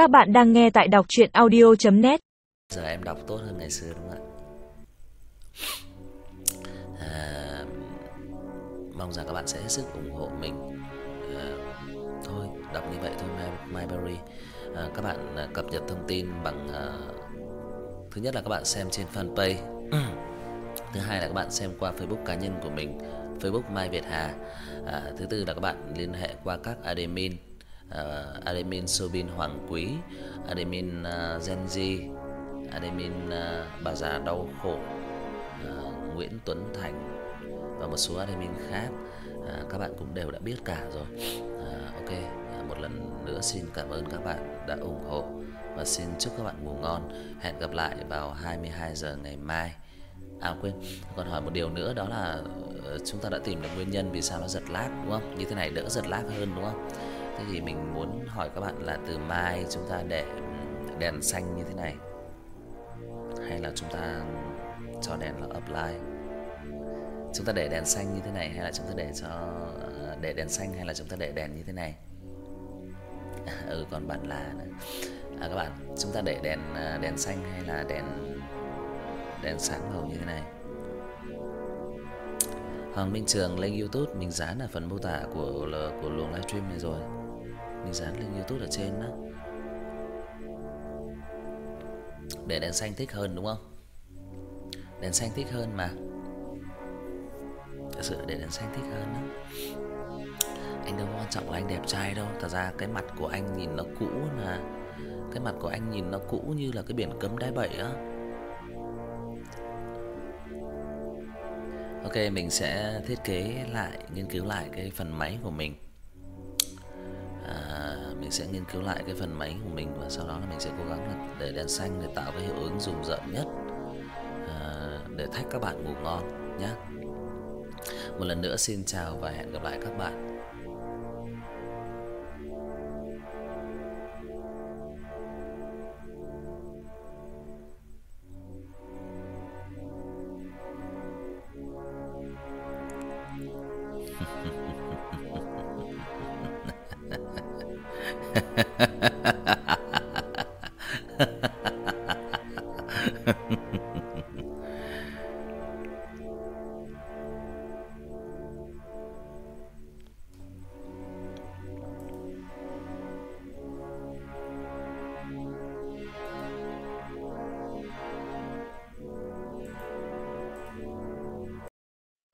Các bạn đang nghe tại đọc chuyện audio.net giờ em đọc tốt hơn ngày xưa đúng không ạ? À, mong rằng các bạn sẽ hết sức ủng hộ mình. À, thôi đọc như vậy thôi My, berry. À, các bạn à, cập nhật thông tin bằng à, thứ nhất là các bạn xem trên fanpage. Thứ hai là các bạn xem qua Facebook cá nhân của mình Facebook Mai Việt Hà. À, thứ tư là các bạn liên hệ qua các admin uh, admin Sobin Hoàng Quý admin ờ, uh, Genji admin uh, bà già đau khổ uh, Nguyễn Tuấn Thành và một số admin khác uh, các bạn cũng đều đã biết cả rồi uh, ok uh, một lần nữa xin cảm ơn các bạn đã ủng hộ và xin chúc các bạn ngủ ngon hẹn gặp lại vào 22 giờ ngày mai À quên, còn hỏi một điều nữa đó là chúng ta đã tìm được nguyên nhân vì sao nó giật lag đúng không? Như thế này đỡ giật lag hơn đúng không? Thế thì mình muốn hỏi các bạn là từ mai chúng ta để đèn xanh như thế này hay là chúng ta cho đèn là apply. Chúng ta để đèn xanh như thế này hay là chúng ta để cho ờ, để đèn xanh hay là chúng ta để đèn như thế này? ừ còn bạn là à, các bạn, chúng ta để đèn ờ, đèn xanh hay là đèn đèn sáng màu như thế này. Hoàng Minh Trường lên YouTube mình dán ở phần mô tả của của luồng livestream này rồi. Mình dán lên YouTube ở trên đó. Để đèn xanh thích hơn đúng không? Đèn xanh thích hơn mà. Thật sự để đèn xanh thích hơn đó. Anh đâu quan trọng là anh đẹp trai đâu, thật ra cái mặt của anh nhìn nó cũ mà. Cái mặt của anh nhìn nó cũ như là cái biển cấm đáy bậy á. Ok, mình sẽ thiết kế lại, nghiên cứu lại cái phần máy của mình. À, mình sẽ nghiên cứu lại cái phần máy của mình và sau đó là mình sẽ cố gắng để đèn xanh để tạo cái hiệu ứng rùng rợn nhất. À, để thách các bạn ngủ ngon nhé. Một lần nữa xin chào và hẹn gặp lại các bạn.